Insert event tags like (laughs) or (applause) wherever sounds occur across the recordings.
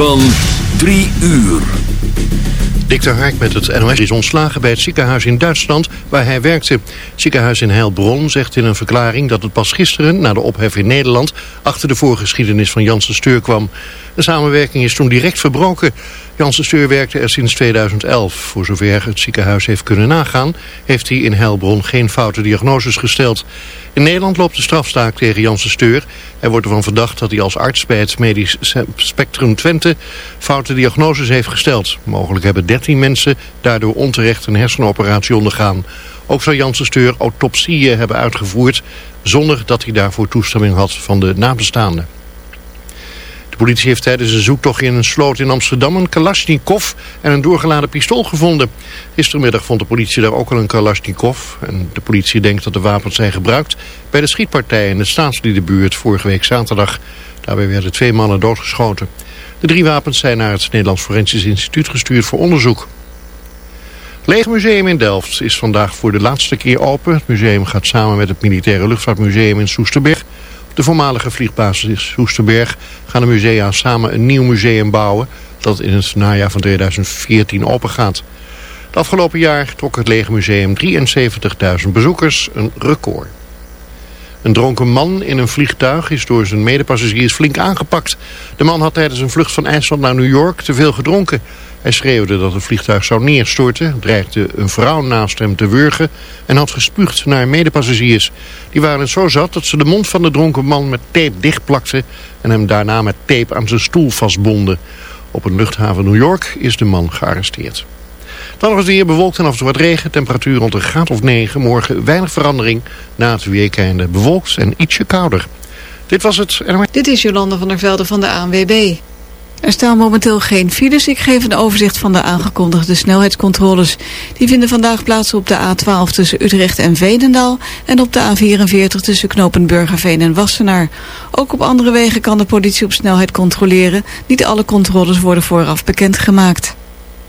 Van 3 uur. Dick de Hark met het NOS is ontslagen bij het ziekenhuis in Duitsland waar hij werkte. Het ziekenhuis in Heilbronn zegt in een verklaring dat het pas gisteren, na de ophef in Nederland, achter de voorgeschiedenis van Janssen Steur kwam. De samenwerking is toen direct verbroken. Janssen Steur werkte er sinds 2011. Voor zover het ziekenhuis heeft kunnen nagaan, heeft hij in Heilbronn geen foute diagnoses gesteld. In Nederland loopt de strafstaak tegen Janssen Steur. Hij wordt ervan verdacht dat hij als arts bij het medisch spectrum Twente foute diagnoses heeft gesteld. Mogelijk hebben 13 mensen daardoor onterecht een hersenoperatie ondergaan. Ook zou Janssen Steur autopsieën hebben uitgevoerd zonder dat hij daarvoor toestemming had van de nabestaanden. De politie heeft tijdens een zoektocht in een sloot in Amsterdam een Kalashnikov en een doorgeladen pistool gevonden. Gistermiddag vond de politie daar ook al een Kalashnikov. En de politie denkt dat de wapens zijn gebruikt bij de schietpartij in de staatsliedenbuurt vorige week zaterdag. Daarbij werden twee mannen doodgeschoten. De drie wapens zijn naar het Nederlands Forensisch Instituut gestuurd voor onderzoek. Leegmuseum in Delft is vandaag voor de laatste keer open. Het museum gaat samen met het Militaire Luchtvaartmuseum in Soesterberg de voormalige vliegbasis Soesterberg gaan de musea samen een nieuw museum bouwen dat in het najaar van 2014 opengaat. Het afgelopen jaar trok het Lege Museum 73.000 bezoekers, een record. Een dronken man in een vliegtuig is door zijn medepassagiers flink aangepakt. De man had tijdens een vlucht van IJsland naar New York te veel gedronken. Hij schreeuwde dat het vliegtuig zou neerstorten, dreigde een vrouw naast hem te wurgen en had gespuugd naar medepassagiers. Die waren zo zat dat ze de mond van de dronken man met tape dichtplakten en hem daarna met tape aan zijn stoel vastbonden. Op een luchthaven New York is de man gearresteerd. Dan nog weer bewolkt en af en toe wat regen. Temperatuur rond een graad of 9. Morgen weinig verandering. Na het weekende bewolkt en ietsje kouder. Dit was het. Dit is Jolande van der Velde van de ANWB. Er staan momenteel geen files. Ik geef een overzicht van de aangekondigde snelheidscontroles. Die vinden vandaag plaats op de A12 tussen Utrecht en Veenendaal... en op de A44 tussen knopen Burgerveen en Wassenaar. Ook op andere wegen kan de politie op snelheid controleren. Niet alle controles worden vooraf bekendgemaakt.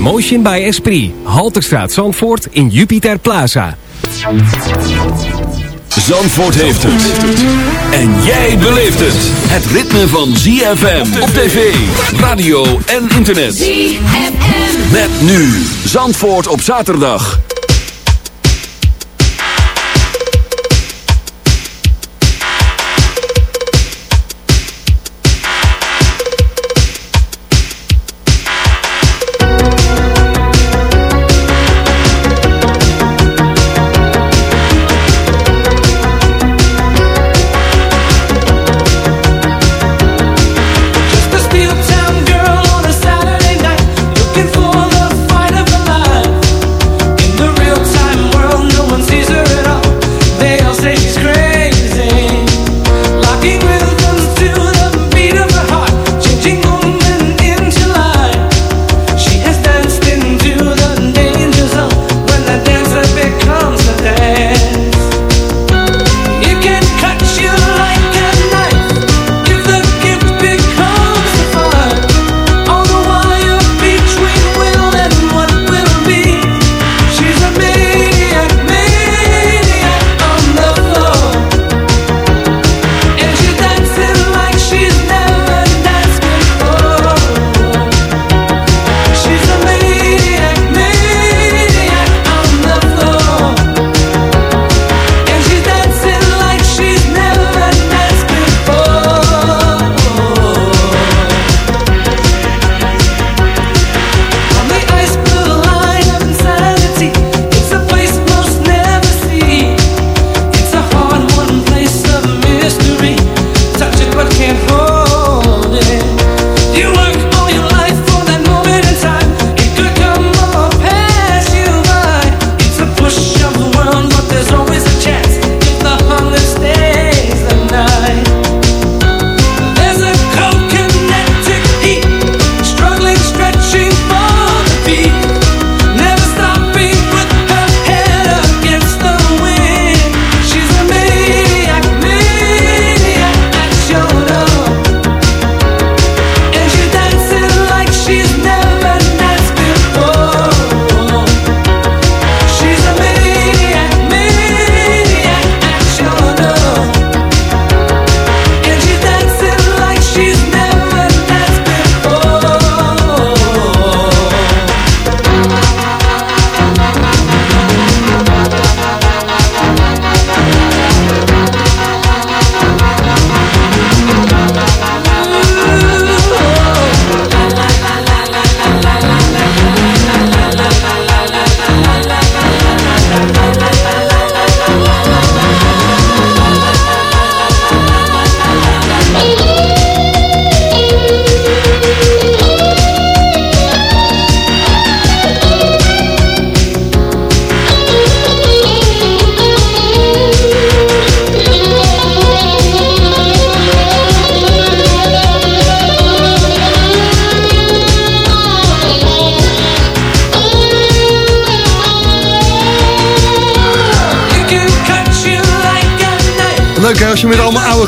Emotion. Emotion by Esprit. Halterstraat Zandvoort in Jupiter Plaza. Zandvoort heeft het. En jij beleeft het. Het ritme van ZFM op tv, radio en internet. ZFM. Met nu Zandvoort op zaterdag.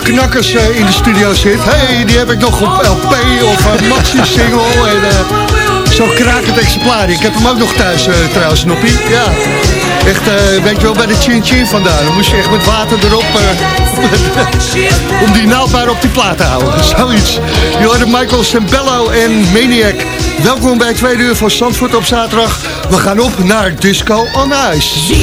Knakkers eh, in de studio zit. hey, die heb ik nog op LP of een maxi-single. En eh, zo'n krakend exemplaar. Ik heb hem ook nog thuis eh, trouwens, Noppie. Ja, echt, eh, weet je wel, bij de Chin Chin vandaan. Dan moest je echt met water erop... eh, (laughs) om die naald maar op die plaat te houden. (laughs) Zoiets. Je hoorde Michael Sembello en Maniac. Welkom bij het tweede uur van Zandvoort op zaterdag. We gaan op naar Disco on Ice.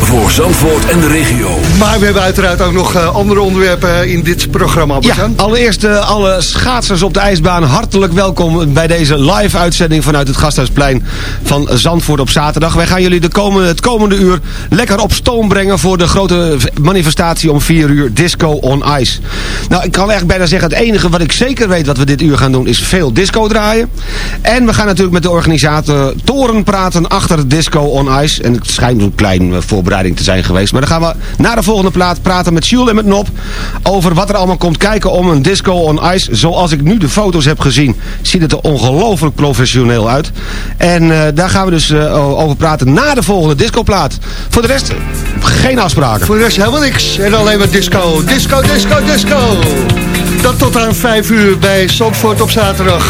Voor Zandvoort en de regio. Maar we hebben uiteraard ook nog eh, andere onderwerpen in dit programma. Ja, allereerst eh, alle schaatsers op de ijsbaan. Hartelijk welkom bij deze live uitzending vanuit het Gasthuisplein van Zandvoort op zaterdag. Wij gaan jullie de komende, het komende uur lekker op stoom brengen voor de grote manifestatie om 4 uur Disco on Ice. Nou, ik kan eigenlijk bijna zeggen, het enige wat ik zeker weet wat we dit uur gaan doen is veel disco draaien. En we gaan natuurlijk met de organisatoren praten achter Disco on Ice. En het schijnt een kleine eh, voorbereiding te zijn geweest. Maar dan gaan we na de volgende plaat praten met Jules en met Nop over wat er allemaal komt kijken om een Disco on Ice. Zoals ik nu de foto's heb gezien, ziet het er ongelooflijk professioneel uit. En eh, daar gaan we dus eh, over praten na de volgende discoplaat. Voor de rest, geen afspraken. Voor de rest helemaal niks. En alleen maar disco. Disco, disco, disco. Dat tot aan 5 uur bij Zandvoort op zaterdag.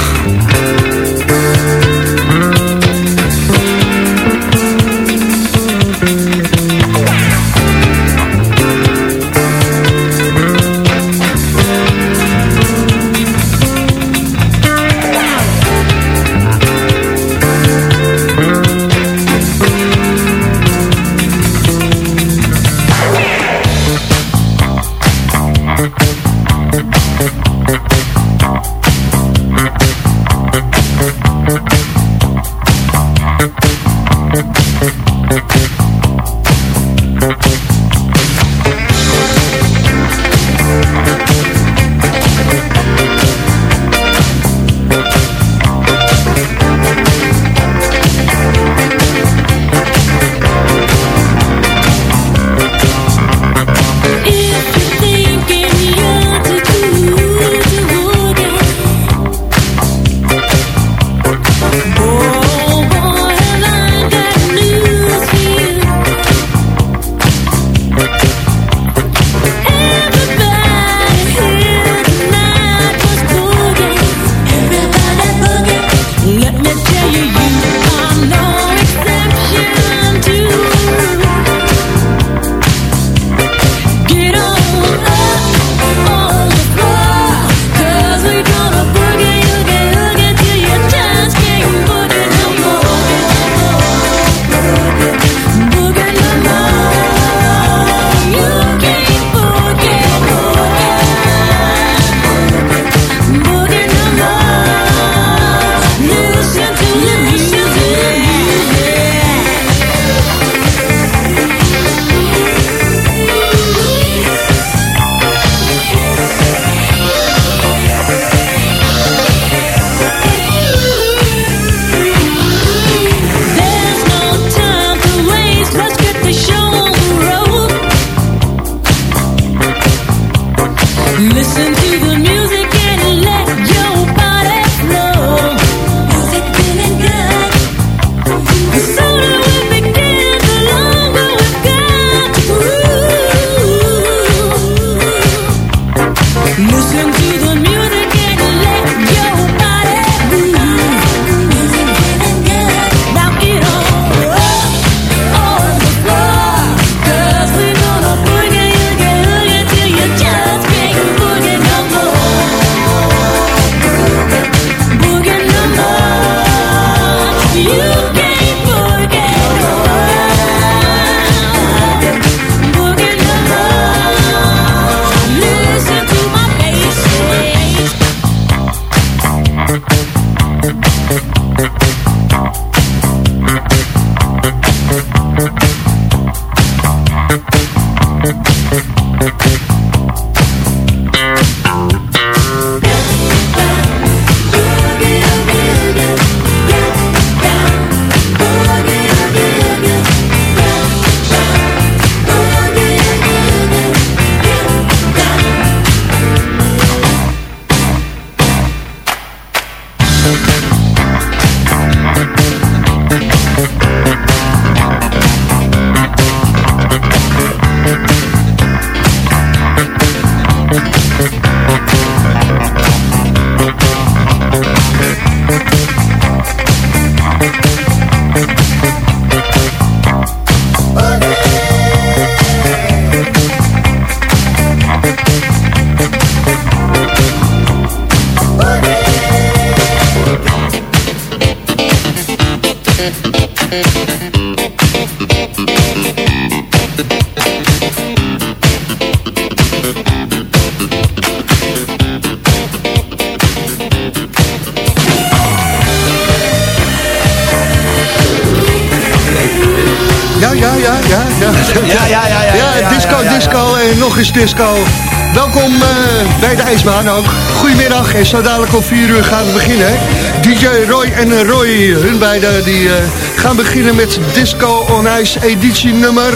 Ook. Goedemiddag en zo dadelijk om 4 uur gaan we beginnen. hè. DJ Roy en Roy, hun beiden, die eh, gaan beginnen met Disco on Ice editie nummer...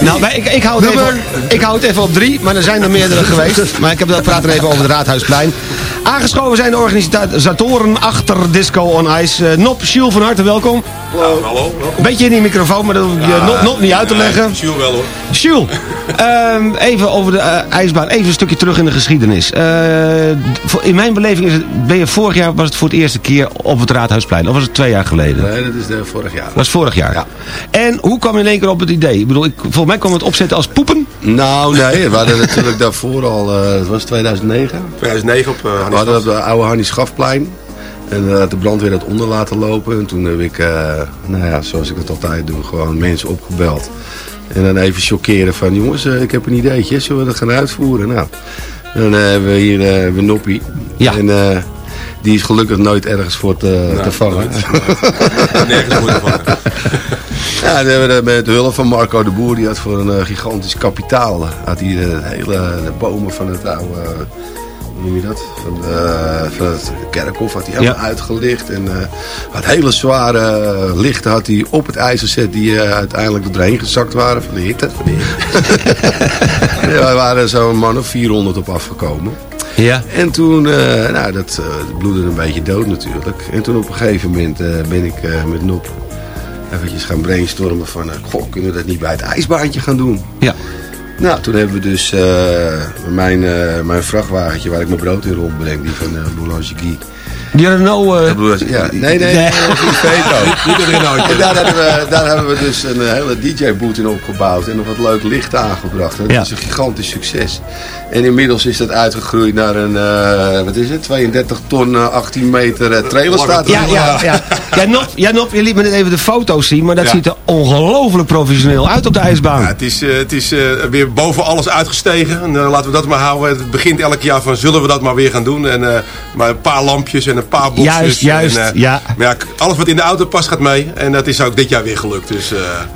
Nou, maar ik, ik, hou het Nummer- even, ik hou het even op drie, maar er zijn er meerdere (laughs) geweest. Maar ik heb dat praten even over het Raadhuisplein. Aangeschoven zijn de organisatoren achter Disco on Ice. Eh, Nop, Jules van harte welkom. hallo. Een beetje in die microfoon, maar dat hoef je Nop, Nop niet uit te leggen. Jules wel hoor. Jules, ehm, even over de eh, ijsbaan, even een stukje terug in de geschiedenis. Eh, voor- in mijn beleving is het, ben je vorig jaar, was het voor het eerste keer op het Raadhuisplein. Of was het twee jaar geleden? Nee, dat is de vorig jaar. Dat was vorig jaar. En hoe kwam je in één keer op het idee? Ik bedoel, ik, volgens mij kwam het opzetten als poepen. Nou, (laughs) nee, we hadden natuurlijk daarvoor al, eh, het was 2009. 2009 op uh, We hadden op de oude Hannie Schafplein. En uh, de brandweer dat onder laten lopen. En toen heb ik, uh, nou ja, zoals ik dat altijd doe, gewoon mensen opgebeld. En dan even chockeren van, jongens, uh, ik heb een ideetje, zullen we dat gaan uitvoeren? Nou, dan hebben we hier uh, weer Noppie. Ja. En, uh, die is gelukkig nooit ergens voor te, nou, te vangen. (laughs) Nergens voor te vangen. Ja, dan hebben we met de hulp van Marco de Boer, die had voor een uh, gigantisch kapitaal, had hij de hele de bomen van het oude, hoe noem je dat, van, de, van het kerkhof had hij helemaal ja. uitgelicht. En uh, had hele zware lichten had hij op het ijzer zet die uiteindelijk er doorheen gezakt waren van de hitte. Van de hitte. (laughs) ja, er waren zo'n man of 400 op afgekomen. Ja. En toen, uh, nou dat uh, bloedde een beetje dood natuurlijk. En toen op een gegeven moment uh, ben ik met Nop eventjes gaan brainstormen van... goh, kunnen we dat niet bij het ijsbaantje gaan doen? Ja. Nou, toen hebben we dus mijn, mijn vrachtwagentje waar ik mijn brood in rondbreng, die van uh, Boulanger die Renault... Uh... Ja, nee, nee, nee. nee. Niet de Renault. En daar hebben, we, daar hebben we dus een hele DJ-boot in opgebouwd en nog wat leuk licht aangebracht. En dat ja. is een gigantisch succes. En inmiddels is dat uitgegroeid naar een, uh, wat is het, 32 ton, uh, 18 meter uh, trailer staat ja, ja, ja. ja, Nop, ja, Nop, je liet me net even de foto's zien, maar dat ja. ziet er ongelooflijk professioneel uit op de ijsbaan. Ja, het is, uh, het is uh, weer boven alles uitgestegen. En, uh, laten we dat maar houden. Het begint elk jaar van, zullen we dat maar weer gaan doen? En uh, maar een paar lampjes en een paar boxjes. Juist, juist, en, ja. Maar ja, alles wat in de auto past gaat mee. En dat is ook dit jaar weer gelukt. Dus,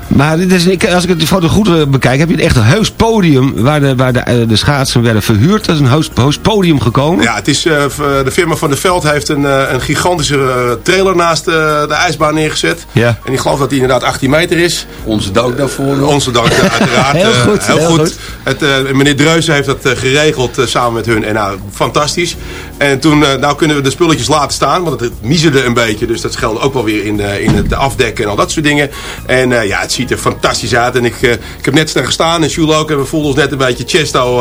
maar dit is, ik, als ik de foto goed bekijk, heb je een echt een heus podium waar de, waar de, de schaatsen werden verhuurd. Dat is een heus, heus podium gekomen. Ja, het is, uh, de firma van de Veld heeft een, uh, een gigantische trailer naast de ijsbaan neergezet. Ja. En ik geloof dat die inderdaad 18 meter is. Onze dank daarvoor. Onze dank uiteraard. (laughs) heel goed. heel, heel goed. goed. Het, meneer Dreuzen heeft dat geregeld samen met hun. En nou, fantastisch. En toen nou kunnen we de spulletjes laten staan. Want het miezerde een beetje. Dus dat scheelde ook wel weer in, in het afdekken en al dat soort dingen. En ja, het ziet er fantastisch uit. En ik, ik heb net staan gestaan. En Jules ook. En we voelden ons net een beetje Chesto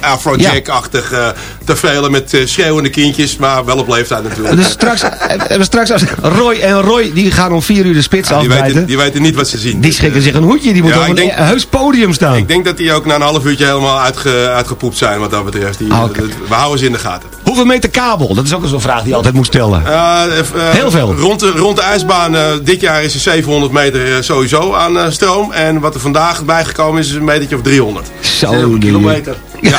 Afrojack-achtig ja. te velen met uh, schreeuwende kindjes, maar wel op leeftijd natuurlijk. Dus straks, uh, straks als Roy en Roy die gaan om vier uur de spits ja, die. Weten, die weten niet wat ze zien. Die schikken zich een hoedje, die moet ja, op een denk, heus podium staan. Ik denk dat die ook na een half uurtje helemaal uitge, uitgepoept zijn wat dat betreft. Die, ah, okay. We houden ze in de gaten. Hoeveel meter kabel? Dat is ook zo'n vraag die je altijd moet stellen. Uh, Heel veel. Rond de, rond de ijsbaan, dit jaar is er 700 meter sowieso aan stroom. En wat er vandaag bijgekomen is, is een metertje of 300. Zo, een kilometer. Ja.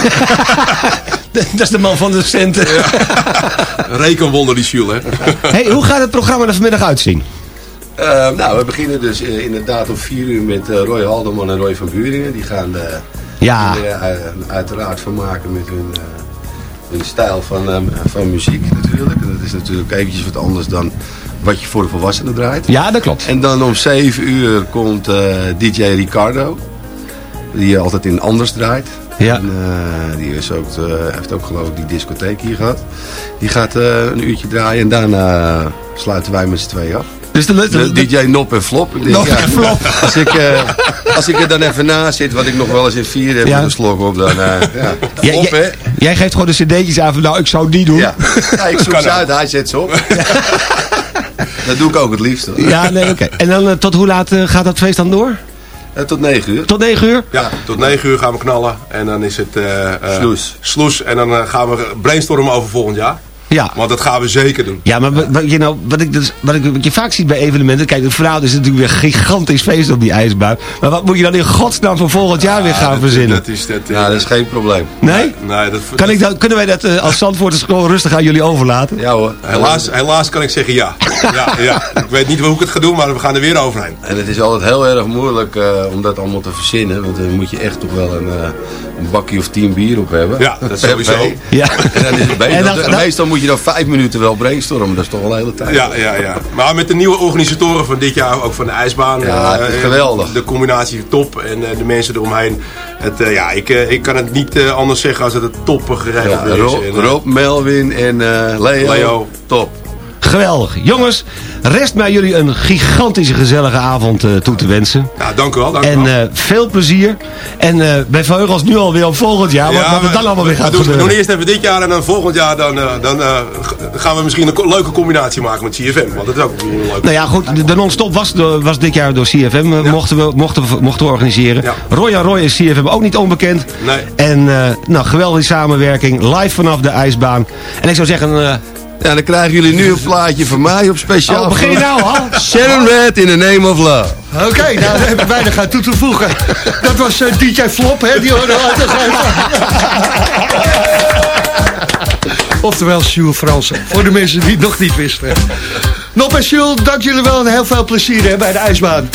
(laughs) Dat is de man van de centen. Ja. Rekenwonder die Jules, hè. (laughs) hey, hoe gaat het programma er vanmiddag uitzien? Uh, nou, we beginnen dus uh, inderdaad om 4 uur met uh, Roy Halderman en Roy van Buringen. Die gaan ja. er uiteraard van maken met hun, hun stijl van, van muziek natuurlijk. En dat is natuurlijk eventjes wat anders dan wat je voor de volwassenen draait. Ja, dat klopt. En dan om 7 uur komt DJ Ricardo. Die altijd in Anders draait. Ja. En, uh, die is ook, uh, heeft ook geloof ik die discotheek hier gehad. Die gaat een uurtje draaien en daarna sluiten wij met z'n tweeën af. Dus de, de, de DJ Nop en Flop. Ik denk, Nop ja, en Flop. (laughs) Als ik, als ik er dan even naast zit, wat ik nog wel eens in vier heb, ja. een slok op, dan ja, Flop, ja, jij, jij geeft gewoon de cd'tjes aan van nou, ik zou die doen. Ja, ja ik (laughs) zoek ze uit, hij zet ze op. (laughs) dat doe ik ook het liefst. Hoor. Ja, nee, oké. Okay. En dan tot hoe laat gaat dat feest dan door? Uh, tot 9 uur. Tot 9 uur? Ja, tot 9 uur gaan we knallen. En dan is het... Uh, sloes. Sloes. En dan uh, gaan we brainstormen over volgend jaar. Ja. Want dat gaan we zeker doen. Ja, maar wat, je nou, wat, ik dus, wat, ik, wat je vaak ziet bij evenementen... Kijk, vanavond is het natuurlijk weer een gigantisch feest op die ijsbaan. Maar wat moet je dan in godsnaam voor volgend jaar weer gaan verzinnen? Dat is, dat, Ja, dat is geen probleem. nee? nee, dat, Kan ik dan, kunnen wij dat eh, als Zandvoorters gewoon rustig aan jullie overlaten? Ja hoor. helaas, helaas kan ik zeggen ja. (laughs) ja, ja. Ik weet niet hoe ik het ga doen, maar we gaan er weer overheen. En het is altijd heel erg moeilijk eh, om dat allemaal te verzinnen. Want dan moet je echt toch wel een, eh, een bakje of tien bier op hebben. Ja, dat sowieso. Ja. En dan is het beter. En dan- dan- meestal moet je dan vijf minuten wel brainstormen. Dat is toch wel een hele tijd. Ja, ja, ja. Maar met de nieuwe organisatoren van dit jaar, ook van de ijsbaan. Ja, het is eh, geweldig. De combinatie top en eh, de mensen eromheen. Het, eh, ja, ik, eh, ik kan het niet anders zeggen als dat het toppen geregeld Ja, is. Rob, En, Rob, Melvin en eh, Leo. Leo. Top. Geweldig. Jongens, rest mij jullie een gigantische gezellige avond eh, toe te wensen. Ja, dank u wel. Dank En eh, veel plezier. En eh wij verheugen ons nu alweer op volgend jaar. wat, Ja, wat we- dan allemaal weer we gaat doen, we doen eerst even dit jaar en dan volgend jaar dan, dan gaan we misschien een leuke combinatie maken met CFM. Want dat is ook leuk. Nou ja, goed, de, non-stop was, was dit jaar door CFM, mochten, we, mochten, we, mochten we organiseren. Ja. Roy en Roy is CFM ook niet onbekend. Nee. En nou, geweldige samenwerking, live vanaf de ijsbaan. En ik zou zeggen, Ja, dan krijgen jullie nu een (laughs) plaatje van mij op speciaal. oh, begin nou al? Sharon Red in the name of love. Oké, nou daar hebben wij er gaan toe te voegen. Dat was eh, DJ Flop, hè? Die hoorde altijd (laughs) Oftewel Jules Fransen, voor de mensen die het nog niet wisten. Nop en Jules, dank jullie wel en heel veel plezier hè, bij de ijsbaan.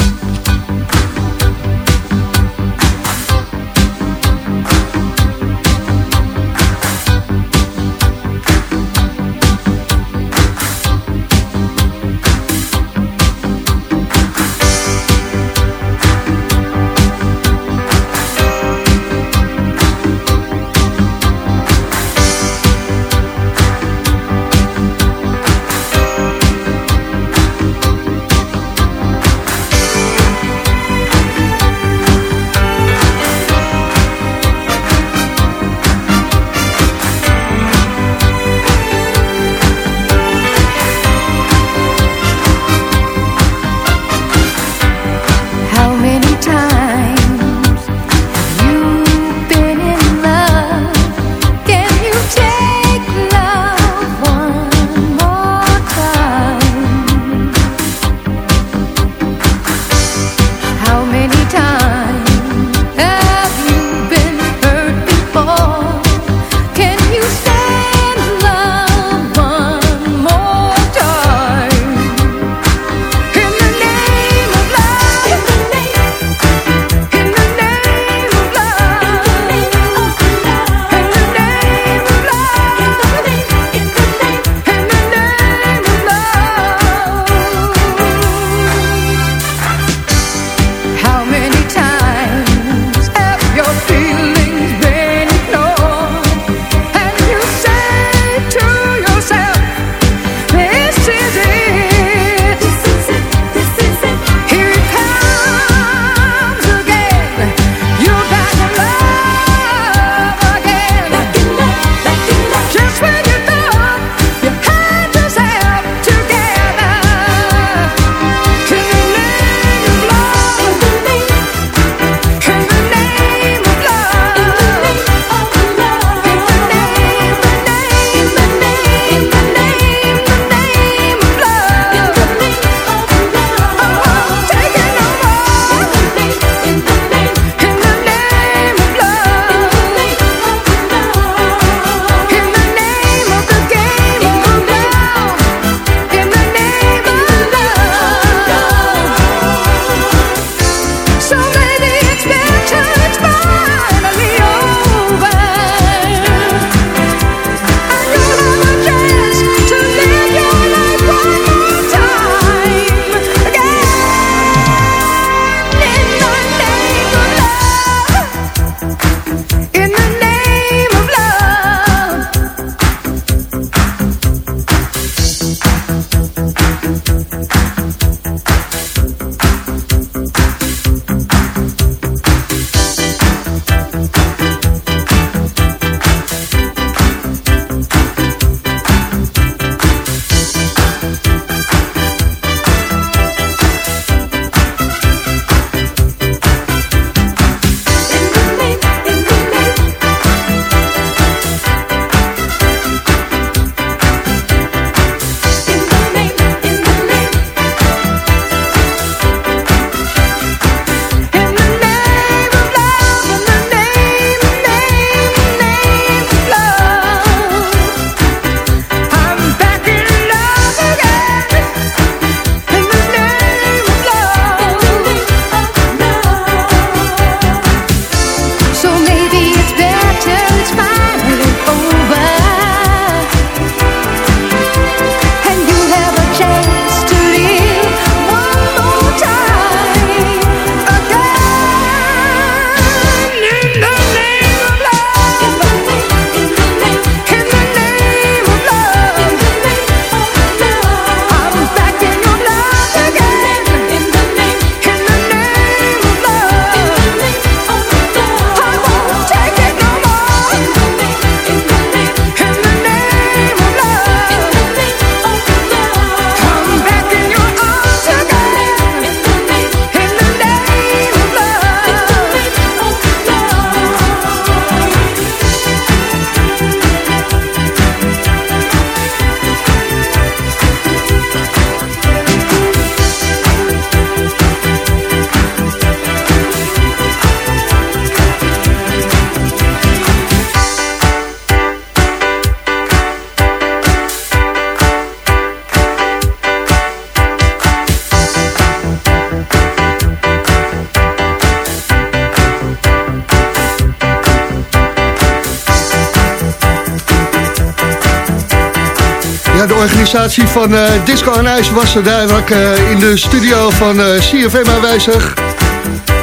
Organisatie van eh, Disco en IJs was er duidelijk eh, in de studio van eh, CFM aanwezig.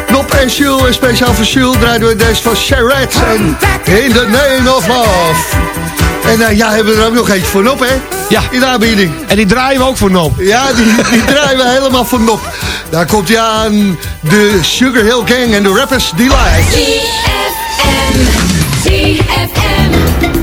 Nop en Jules, en speciaal voor Jules draaiden we deze van Charette en In the Name of Love. En eh, ja, hebben we er ook nog eentje voor Nop, hè? Ja. In de aanbieding. En die draaien we ook voor Nop. Ja, die, die (laughs) draaien we helemaal voor Nop. Daar komt hij aan, de Sugar Hill Gang en de Rappers Delight. ZFM. ZFM.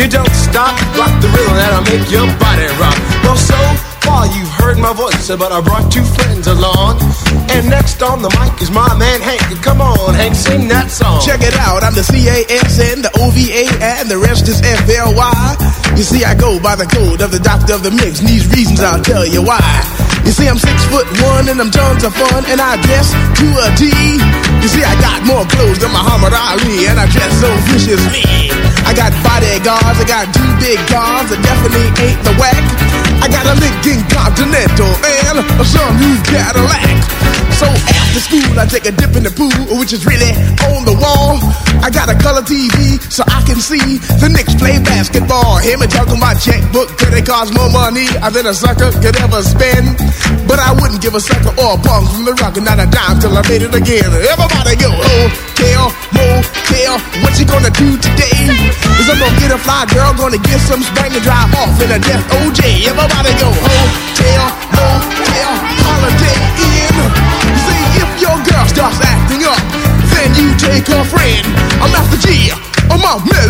You don't stop, rock the rhythm that'll make your body rock. Well, so far you've heard my voice, but I brought two friends along. And next on the mic is my man Hank. Come on, Hank, sing that song. Check it out, I'm the C-A-S-N, the O-V-A, and the rest is F-L-Y. You see, I go by the code of the doctor of the mix, and these reasons I'll tell you why. You see, I'm six foot one, and I'm tons of fun, and I dress to a T. You see, I got more clothes than Muhammad Ali, and I dress so viciously. I got bodyguards, I got two big cars, that definitely ain't the whack. I got a Lincoln Continental and a new Cadillac. So after school, I take a dip in the pool, which is really on the wall. I got a color TV so I can see the Knicks play basketball. Him and talking my checkbook, could it cost more money than a sucker could ever spend? But I wouldn't give a sucker or a punk from the rock, not a dime till I made it again. Everybody go, oh, hotel, motel, what you gonna do today? Is I'm gonna get a fly girl, gonna get some spring and drive off in a death OJ. Everybody go, oh, hotel, motel, holiday in. See if your girl starts acting up, then you take her friend. I'm Master G. Oh my mellow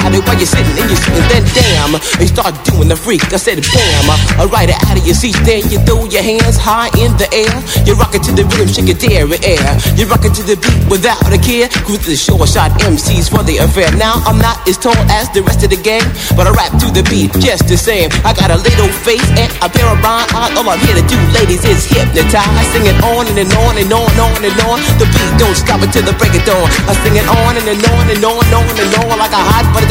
while you're sitting and you're sitting. Then damn, you start doing the freak. I said bam, I ride it out of your seat. Then you throw your hands high in the air. You rock it to the rhythm, shake your dairy air. You rock it to the beat without a care. Cruise the short shot MCs for the affair. Now I'm not as tall as the rest of the gang, but I rap to the beat just the same. I got a little face and a pair of rhyme eyes. All I'm here to do, ladies, is hypnotize. I sing it on and, and on and on and on and on. The beat don't stop until the break of dawn. I sing it on and, and on and on and on and on like a hot butter.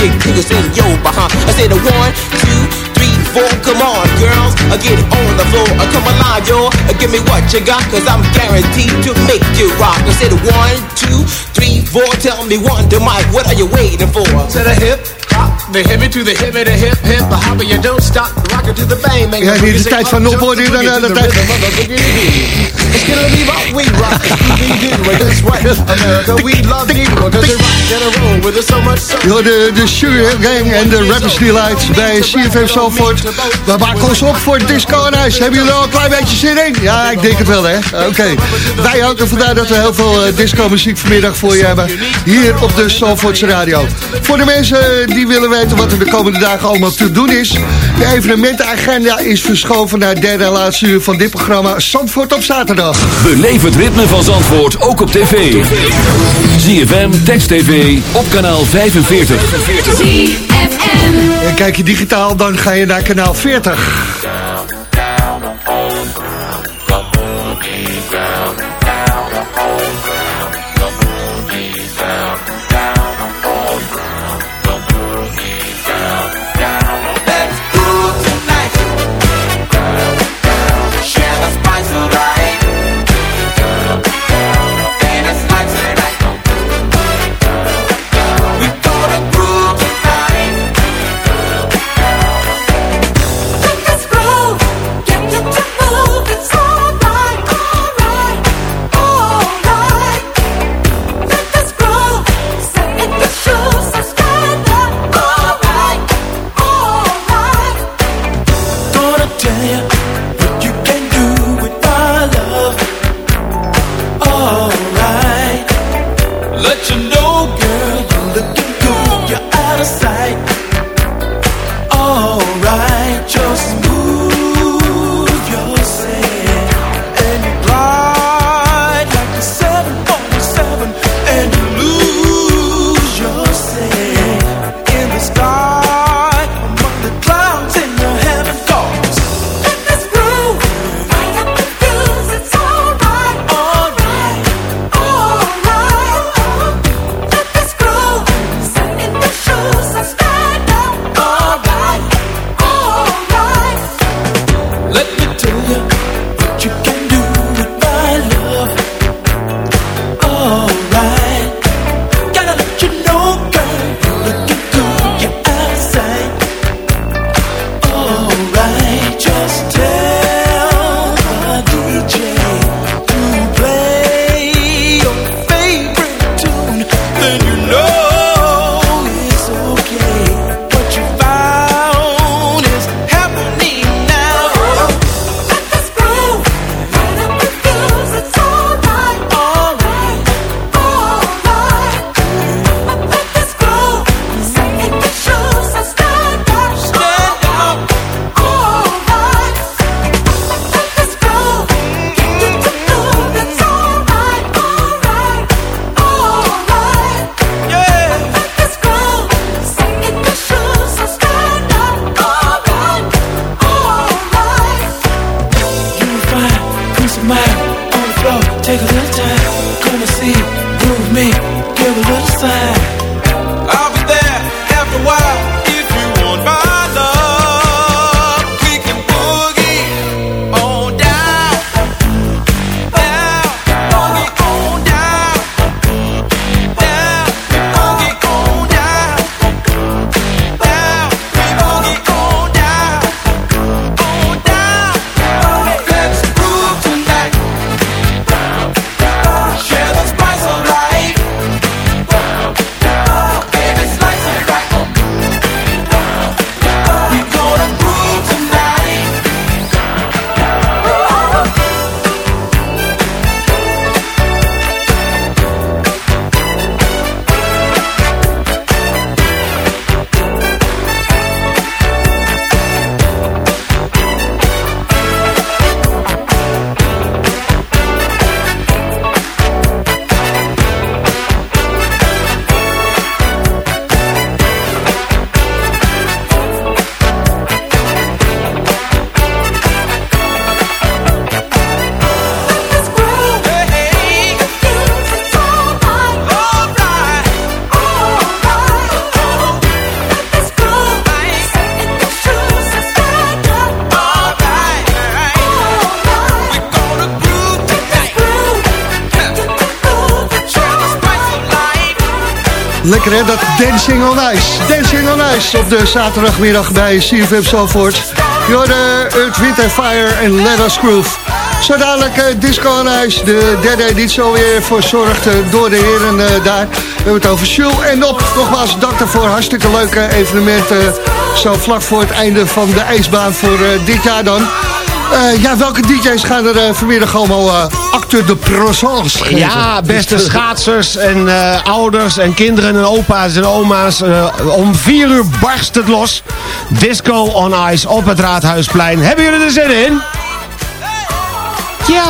jig, jiggles in your behind. I say the one, two, three, four. Come on, girls, I get it on the floor. I come alive, y'all. Uh, Give me what you got, cause I'm guaranteed to make you rock. I said one, two, three, four. Tell me one, to Mike, what are you waiting for? To the hip, hop, the hippie to the hip hippie, the hip, hip, the hopper. You don't stop, rock it to the bang, bang. Ja, hier is de tijd van Nop, hoor je dan aan de tijd. It's gonna be we rock. We do this way. America, we love you. Because rock and roll with us so much. Yo, de, de Sugar Gang en de Rappers Delights bij CFM Salford. We maken ons op voor Disco en huis. Hebben jullie al een klein beetje zin in? Ja, ik denk het wel, hè. Oké. Wij houden vandaag dat we heel veel eh, disco-muziek vanmiddag voor je hebben. Hier op de Zalvoortse Radio. Voor de mensen die willen weten wat er de komende dagen allemaal te doen is. De evenementenagenda is verschoven naar derde en laatste uur van dit programma. Salford op zaterdag zaterdag. Beleef het ritme van Zandvoort ook op tv. ZFM, Text TV, op kanaal 45. ZFM. En kijk je digitaal, dan ga je naar kanaal 40. Dancing on Ice op de zaterdagmiddag bij CFM Zalvoort. Jorden, Earth, Wind Fire en Let Us Groove. Zo dadelijk eh, Disco on Ice, de derde editie weer voor zorgt door de heren eh, daar. We hebben het over Jules en op. Nogmaals, dank daarvoor. Hartstikke leuke evenementen. Eh, zo vlak voor het einde van de ijsbaan voor dit jaar dan. ja, welke DJ's gaan er vanmiddag allemaal de geven? Ja, beste schaatsers en ouders en kinderen en opa's en oma's. om vier uur barst het los. Disco on Ice op het Raadhuisplein. Hebben jullie er zin in? Ja.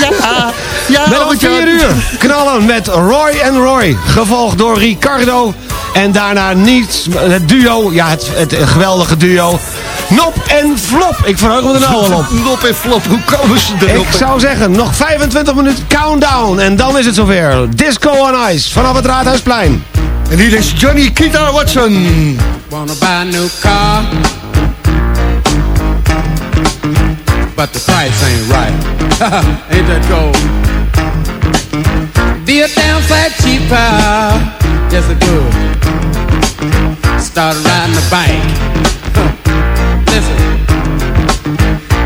ja. ja met om vier uur knallen met Roy en Roy. Gevolgd door Ricardo. En daarna niet het duo. Ja, het, het geweldige duo. Nop en Flop. Ik verheug me er nou al op. (laughs) Nop en Flop, hoe komen ze erop? Ik zou zeggen, nog 25 minuten countdown. En dan is het zover. Disco on Ice vanaf het Raadhuisplein. En hier is Johnny Kita Watson. Wanna buy a new car. But the price ain't right. (laughs) ain't that cold? Be a downside cheaper. Yes, it would. Start riding the bike.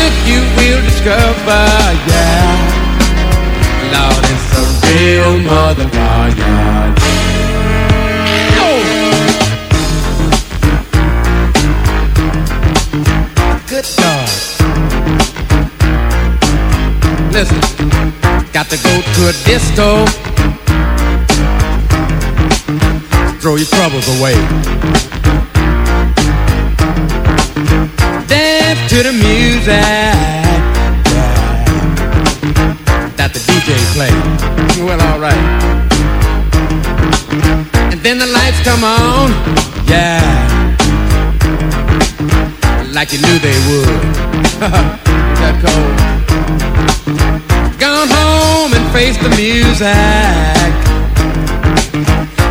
Look, you will discover. Yeah. Lord, it's a real motherfucker. Good God. Listen, got to go to a disco. Throw your troubles away. To the music that the DJ play. Well, alright. And then the lights come on. Yeah like you knew they would. (laughs) That cold? Gone home and face the music.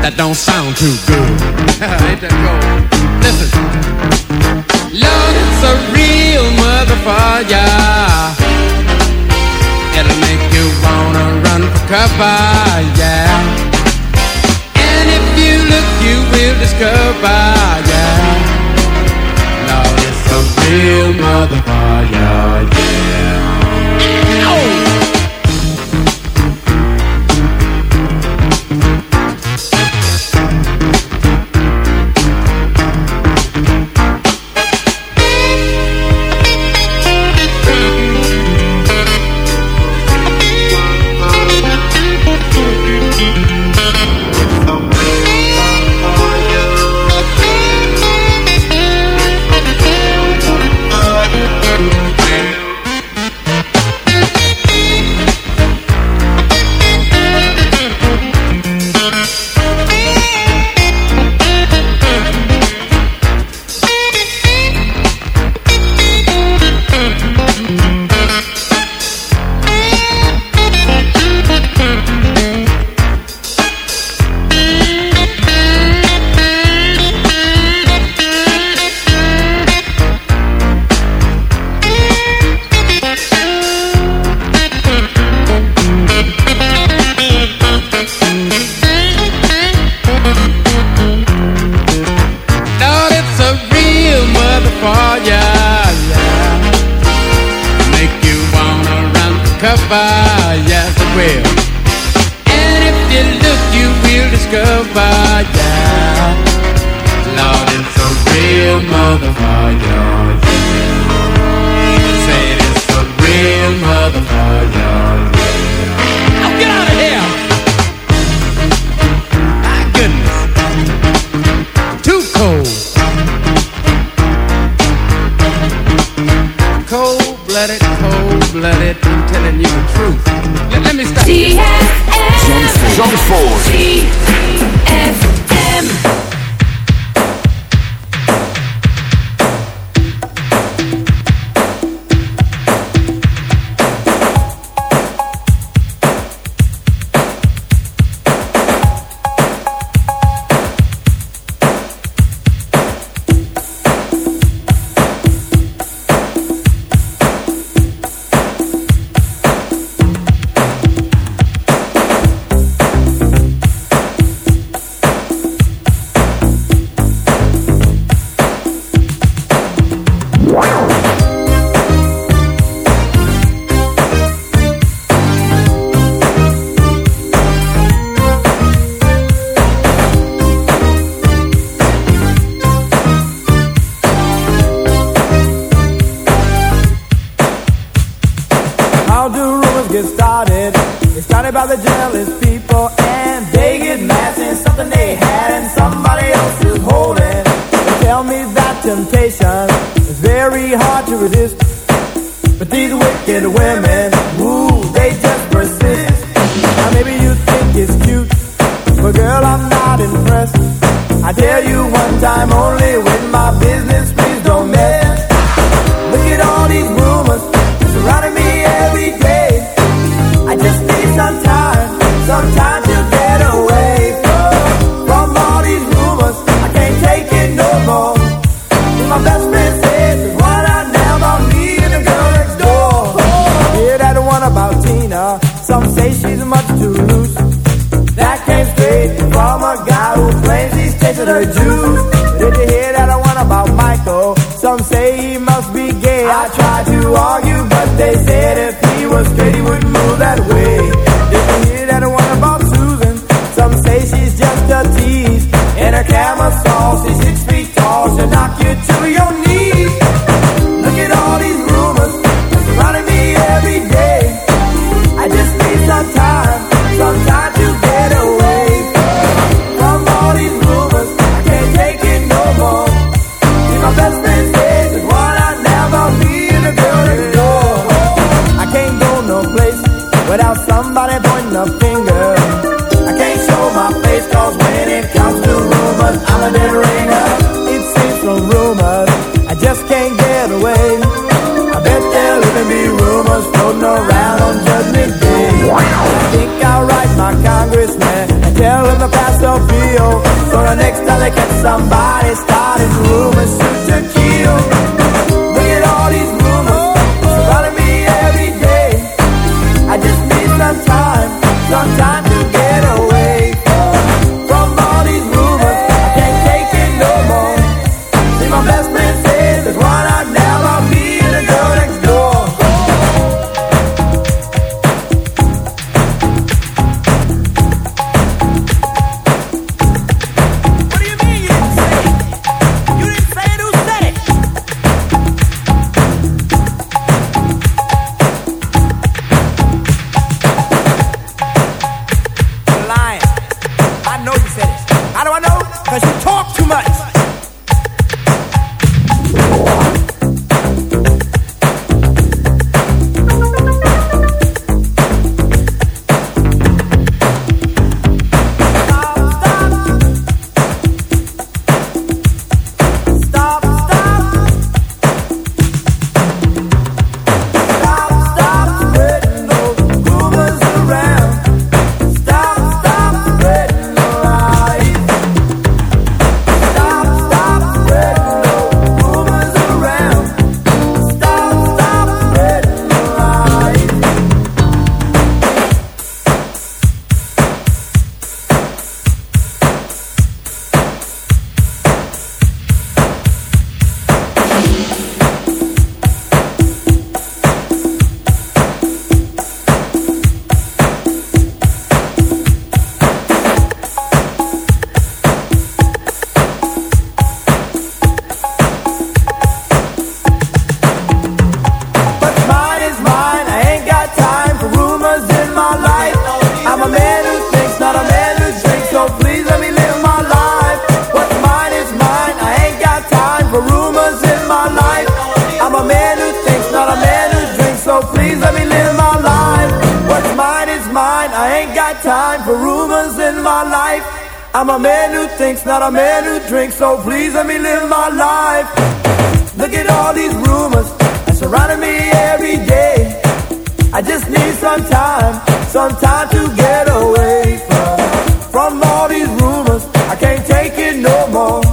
That don't sound too good. (laughs) Ain't that cold? Listen. Lord, it's a real motherfucker. It'll make you wanna run for cover, yeah. And if you look, you will discover, yeah. Lord, it's a real motherfucker, yeah. Oh! Cover, yes it will. And if you look, you will discover, yeah. Lord, it's a real motherfucker, yeah. Say it's a real motherfucker, yeah. Oh, get out of here! My goodness. Too cold. Cold blooded, cold blooded. I'm telling you the truth. Let, me stop. I dare you one time drinks, not a man who drinks. So please let me live my life. Look at all these rumors surrounding me every day. I just need some time, some time to get away from from all these rumors. I can't take it no more.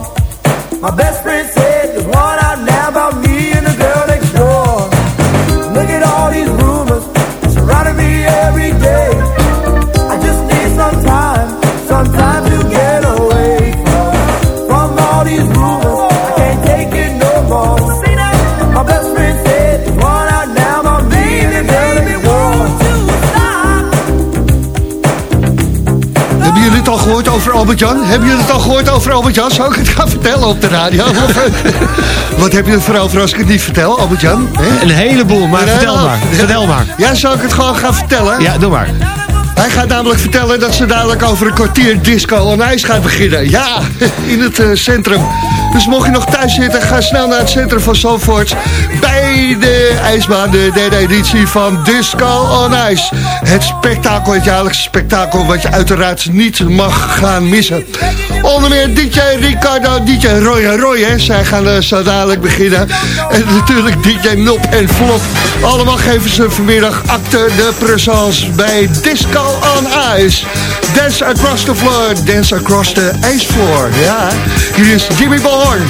My best friend Albertjan, heb Hebben jullie het al gehoord over Albertjan? Zou ik het gaan vertellen op de radio? (laughs) wat heb je het vooral voor als ik het niet vertel, Albert-Jan? Een heleboel, maar vertel maar. Vertel maar. Ja, zou ik het gewoon gaan vertellen? Ja, doe maar. Hij gaat namelijk vertellen dat ze dadelijk over een kwartier disco on ijs gaat beginnen. Ja, (laughs) in het eh, centrum. Dus mocht je nog thuis zitten, ga snel naar het centrum van Zandvoort. Bij de ijsbaan, de derde editie van Disco on Ice. Het spektakel, het jaarlijkse spektakel wat je uiteraard niet mag gaan missen. Onder meer DJ Ricardo, DJ Roy en Roy, hè. Zij gaan eh, zo dadelijk beginnen. En natuurlijk DJ Nop en Flop. Allemaal geven ze vanmiddag acte de présence bij Disco on Ice. Dance across the floor, dance across the ice floor. Ja, hier is Jimmy Bourne.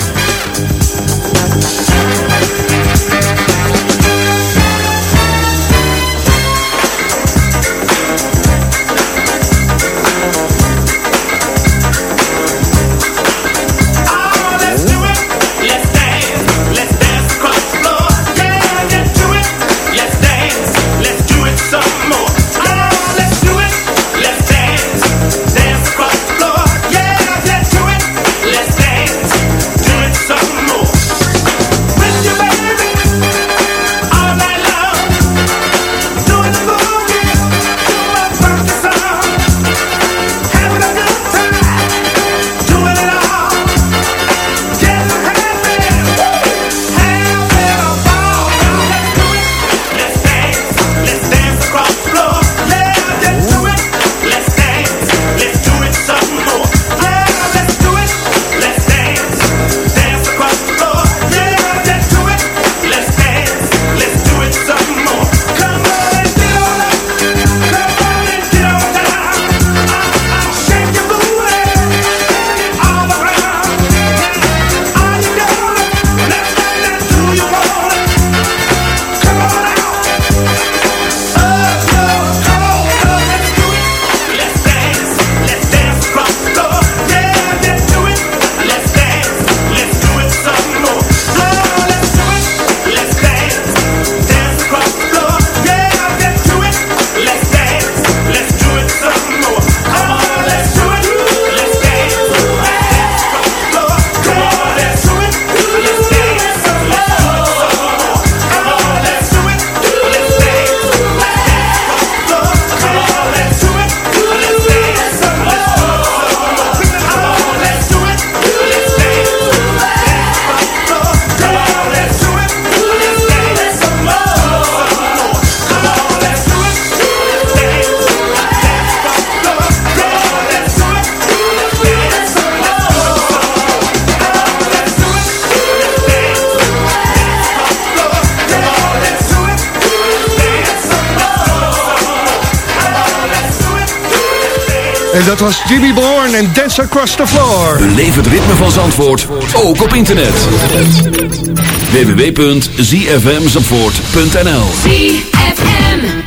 En dat was Jimmy Bourne en Dance Across the Floor. Beleef het ritme van Zandvoort, ook op internet. www.zfmzandvoort.nl ZFM.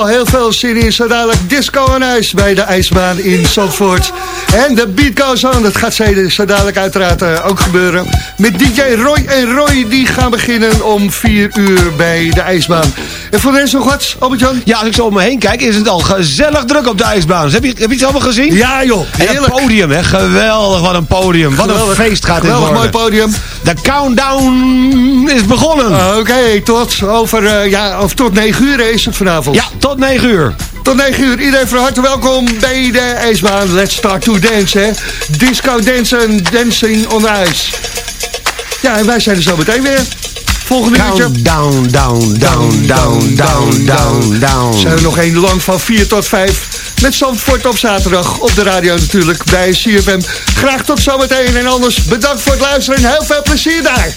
Geval heel veel zin in zo dadelijk disco en ijs bij de ijsbaan in Zandvoort. En de beat goes on, dat gaat zo zo dadelijk uiteraard eh, ook gebeuren. Met DJ Roy en Roy, die gaan beginnen om 4 uur bij de ijsbaan. En voor de rest nog wat, Albert-Jan? Ja, als ik zo om me heen kijk, is het al gezellig druk op de ijsbaan. Heb je, heb je het allemaal gezien? Ja joh, En het podium, hè? Geweldig, wat een podium. Wat Geweldig. een feest gaat dit Geweldig worden. mooi podium. De countdown is begonnen. Oké, tot over, eh, ja, of tot 9 uur is het vanavond. Ja, tot 9 uur. Tot 9 uur. Iedereen van harte welkom bij de ijsbaan. Let's start to dance, hè. Disco dansen, dancing on ice. Ja, en wij zijn er zo meteen weer. Volgende uurtje. Countdown, down, down, down, down, down, down. Zijn we nog één lang van 4 tot 5. Met Zandvoort op zaterdag. Op de radio natuurlijk bij CFM. Graag tot zometeen. En anders bedankt voor het luisteren. En heel veel plezier daar.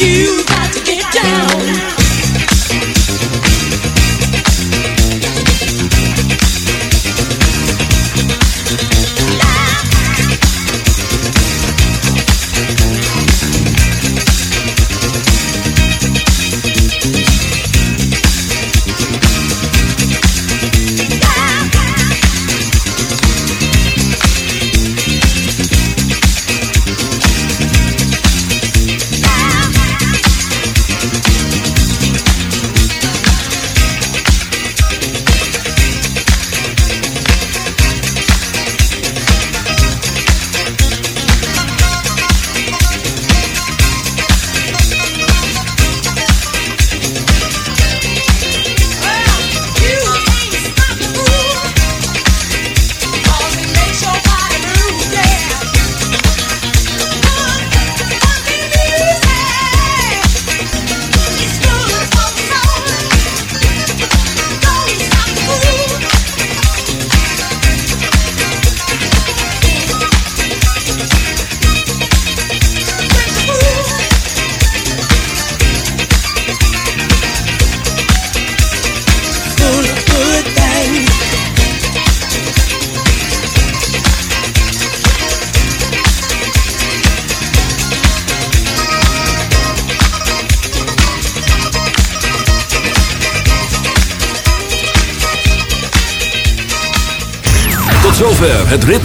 you.